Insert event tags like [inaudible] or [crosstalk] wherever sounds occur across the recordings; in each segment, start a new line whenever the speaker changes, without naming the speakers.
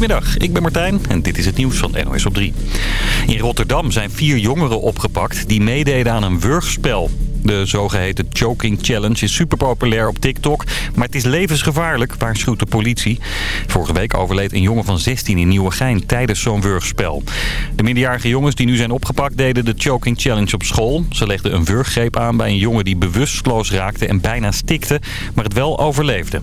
Goedemiddag, ik ben Martijn en dit is het nieuws van NOS op 3. In Rotterdam zijn vier jongeren opgepakt die meededen aan een wurgspel. De zogeheten Choking Challenge is super populair op TikTok, maar het is levensgevaarlijk, waarschuwt de politie. Vorige week overleed een jongen van 16 in Nieuwegein tijdens zo'n wurgspel. De minderjarige jongens die nu zijn opgepakt deden de Choking Challenge op school. Ze legden een wurggreep aan bij een jongen die bewusteloos raakte en bijna stikte, maar het wel overleefde.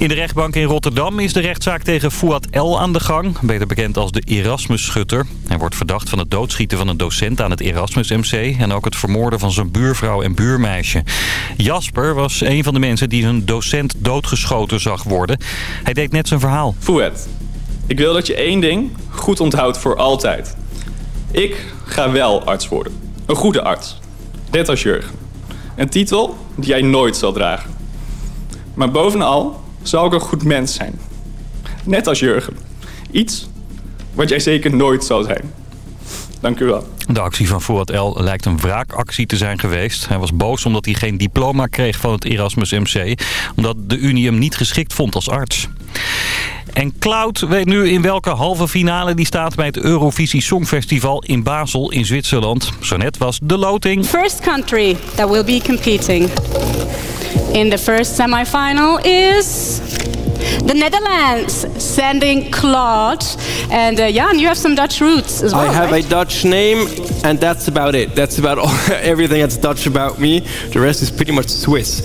In de rechtbank in Rotterdam is de rechtszaak tegen Fouad L. aan de gang. Beter bekend als de Erasmus-schutter. Hij wordt verdacht van het doodschieten van een docent aan het Erasmus-MC... en ook het vermoorden van zijn buurvrouw en buurmeisje. Jasper was een van de mensen die zijn docent doodgeschoten zag worden. Hij deed net zijn verhaal.
Fouad, ik wil dat je één ding goed onthoudt voor altijd. Ik ga wel arts worden. Een goede arts. Net als Jurgen. Een titel die jij nooit zal dragen. Maar bovenal zal ik een goed mens zijn. Net als Jurgen. Iets wat jij zeker nooit zal zijn. Dank u wel.
De actie van Fouad L. lijkt een wraakactie te zijn geweest. Hij was boos omdat hij geen diploma kreeg van het Erasmus MC. Omdat de Unie hem niet geschikt vond als arts. En Cloud weet nu in welke halve finale die staat bij het Eurovisie Songfestival in Basel in Zwitserland. Zo net was de loting.
First country that will be competing in the first semifinal is the Netherlands sending Claude. And uh, and you have some Dutch roots as well.
I have
right?
a Dutch name, and that's about it. That's about [laughs] all, everything that's Dutch about me. The rest is pretty much Swiss.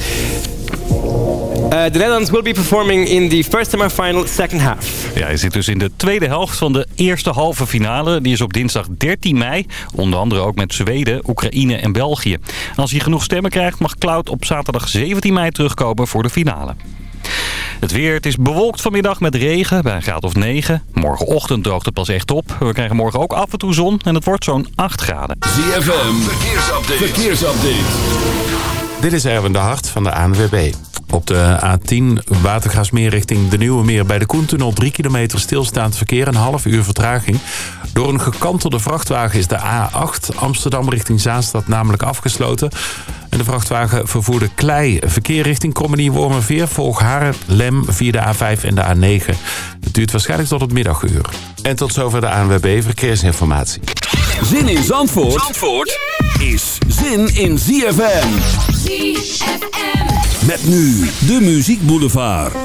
Uh, the Netherlands will be performing in the first semi-final, second half.
Ja, hij zit dus in de tweede helft van de eerste halve finale. Die is op dinsdag 13 mei. Onder andere ook met Zweden, Oekraïne en België. En als hij genoeg stemmen krijgt, mag Cloud op zaterdag 17 mei terugkomen voor de finale. Het weer, het is bewolkt vanmiddag met regen bij een graad of 9. Morgenochtend droogt het pas echt op. We krijgen morgen ook af en toe zon en het wordt zo'n 8 graden.
ZFM, verkeersupdate. verkeersupdate.
Dit is Erwin de Hart van de ANWB. Op de A10 Watergasmeer richting de Nieuwe Meer bij de Koentunnel 3 kilometer stilstaand verkeer, een half uur vertraging. Door een gekantelde vrachtwagen is de A8 Amsterdam richting Zaanstad namelijk afgesloten. En de vrachtwagen vervoerde klei. Verkeer richting Krommenie Wormerveer volg Haren, Lem via de A5 en de A9. Het duurt waarschijnlijk tot het middaguur. En tot zover de ANWB Verkeersinformatie.
Zin in Zandvoort, Zandvoort is zin in ZFM.
ZFM.
Met nu de Muziek Boulevard.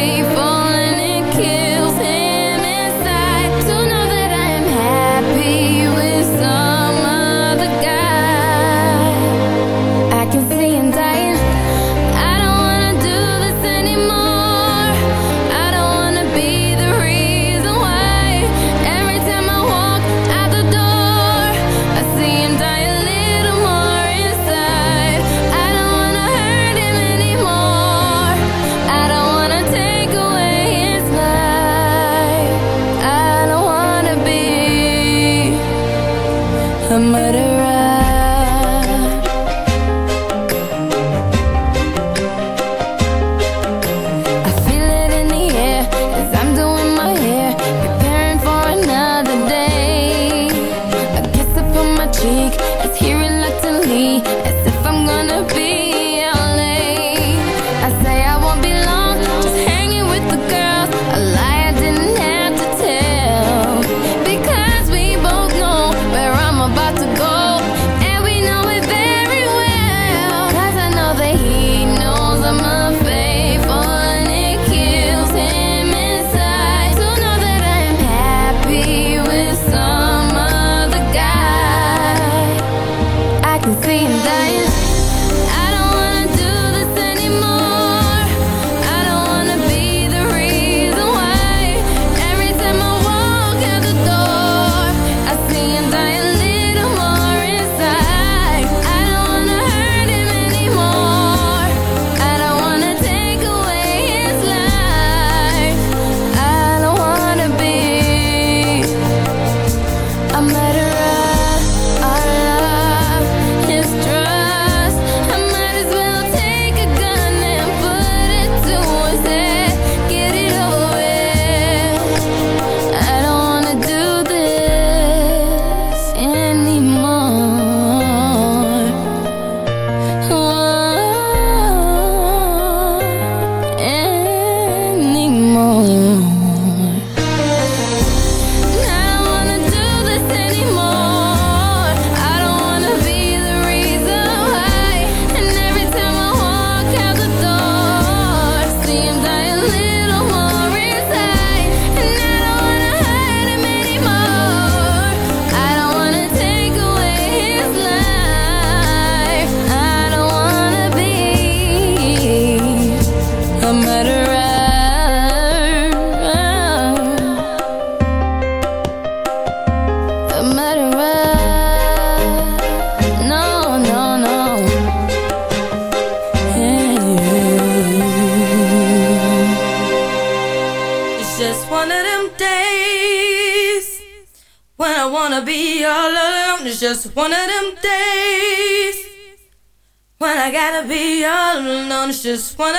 just
one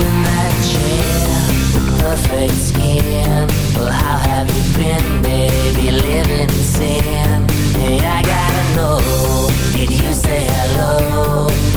in that chair, perfect skin. Well, how have you been, baby? Living in sin. Hey, I gotta know. Did you say hello?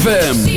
ZFM.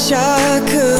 下课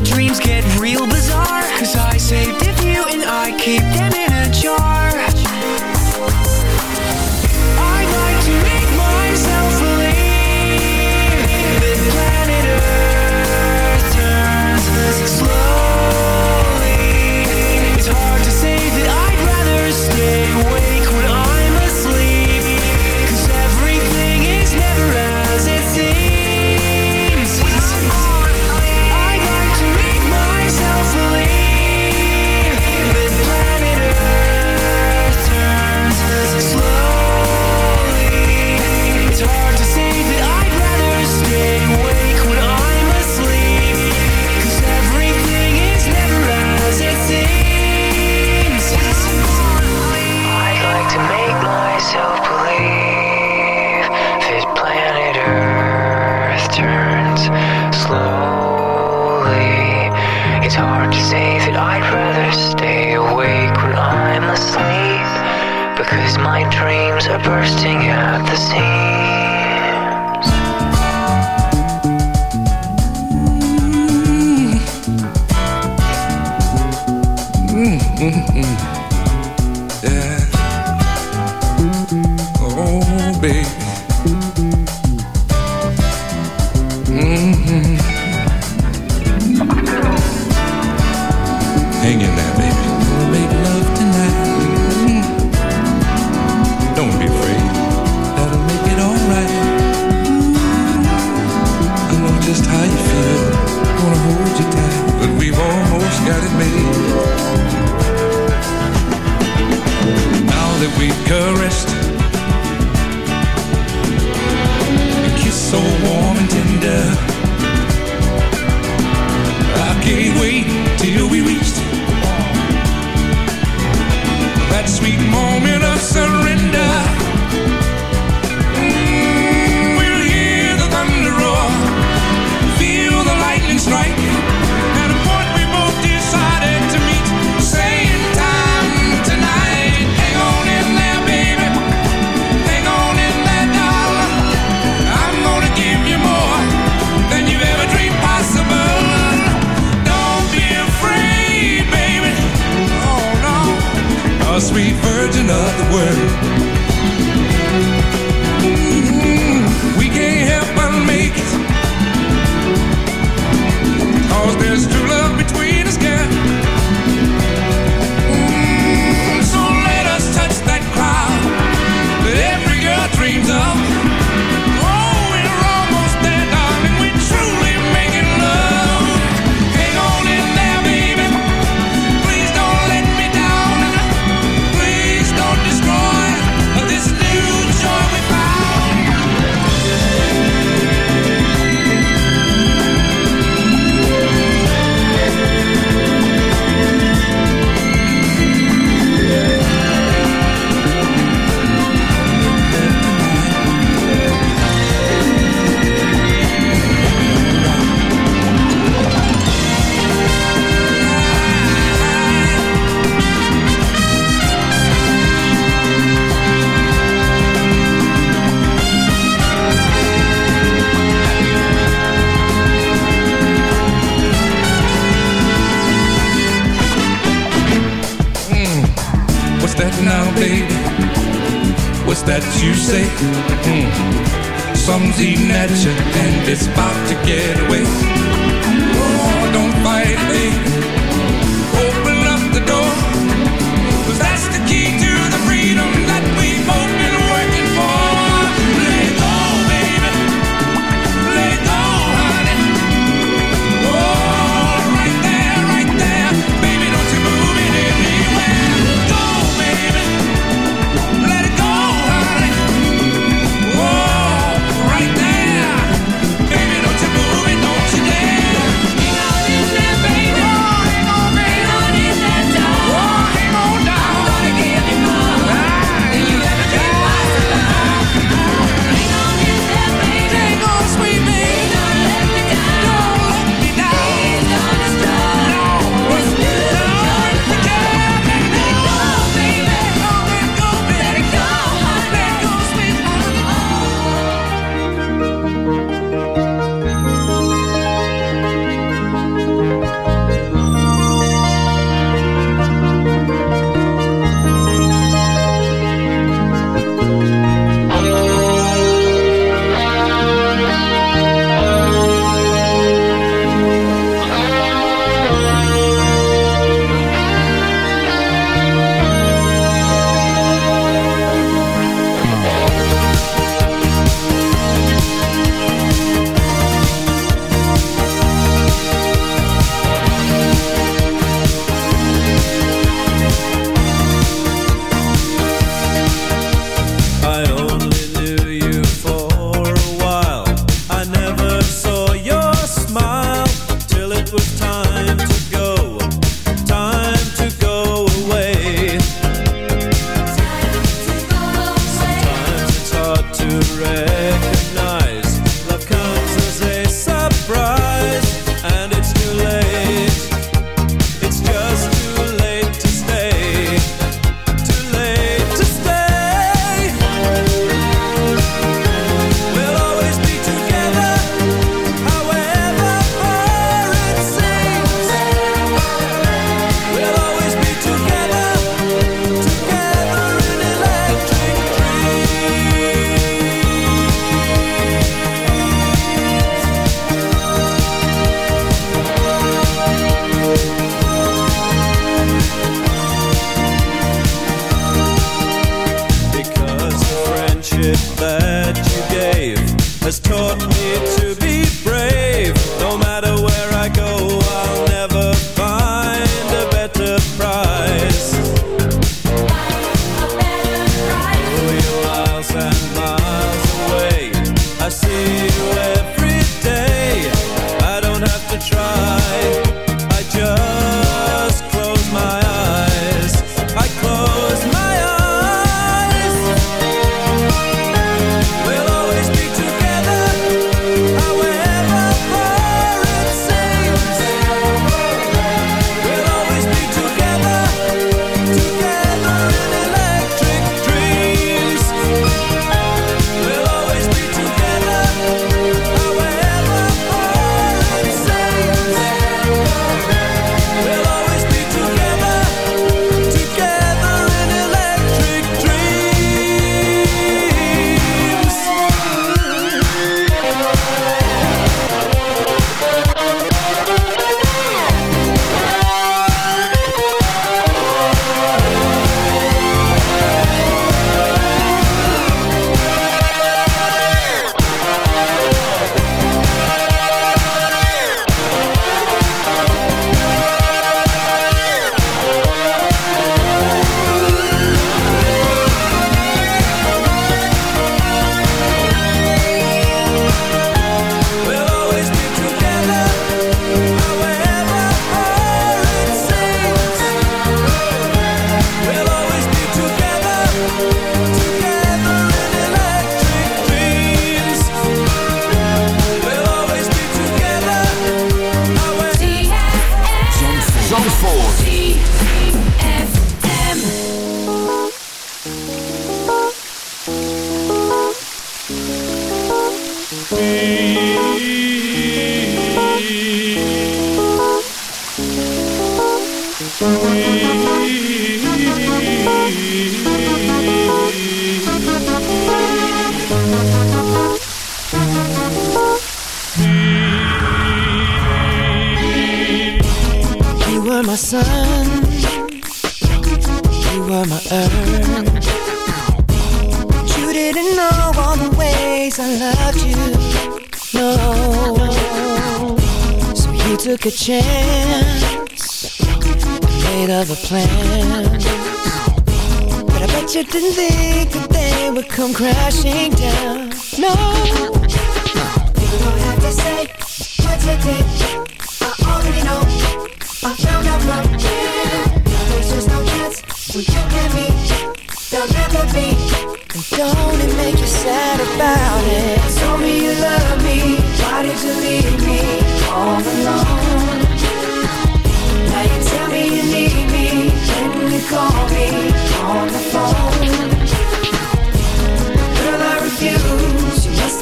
keep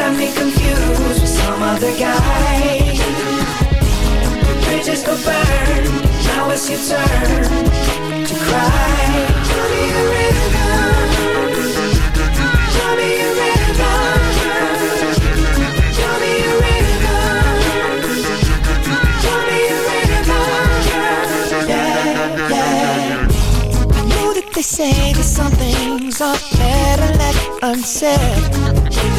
have me confused with some other guy. Bridges go burn. Now it's your turn to cry. Me a me a me a me a. Yeah, yeah. I know that they say that some things are better left unsaid.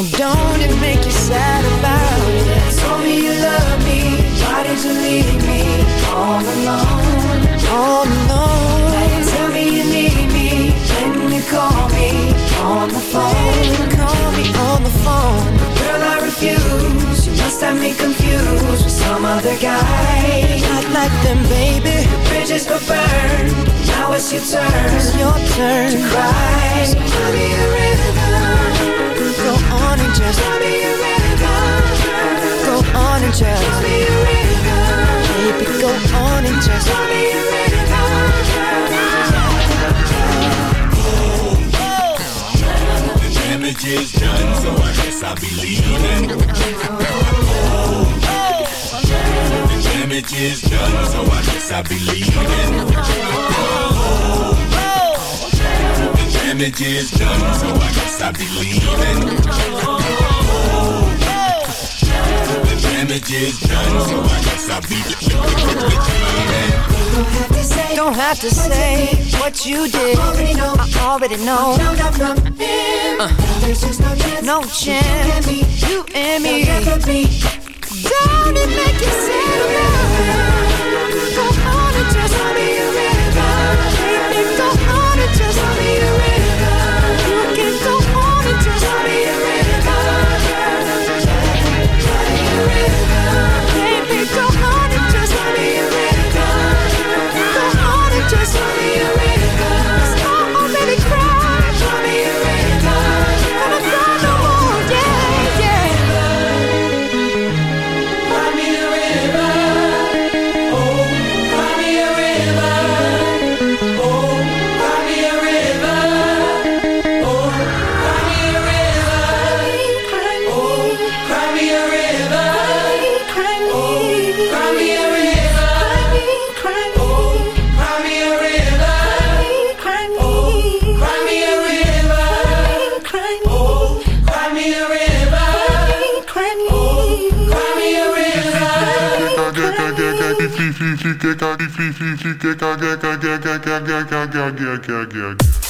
And don't it make you sad about it? Told me you love me. Why did you leave me all alone? All alone. Now you tell me you need me. When you call me on the phone. Call me on the phone. Girl, I refuse. You must have me confused with some other guy. Not like them, baby. The bridges go burn. Now it's your turn. It's your turn to cry. So tell me a rhythm. Go on and just. Go on and just. Baby, go on and just
damage is done, so I guess I'll be leaving. The damage is done, so I guess I'll be leaving. The damage is done, so I guess I'll be leaving. The damage is done, so I guess I'll be leaving.
Don't have to say what you did. I already know. I already know. Uh, no chance. You and me. Don't it make you sad river.
All alone, sit home by the phone, waiting for you.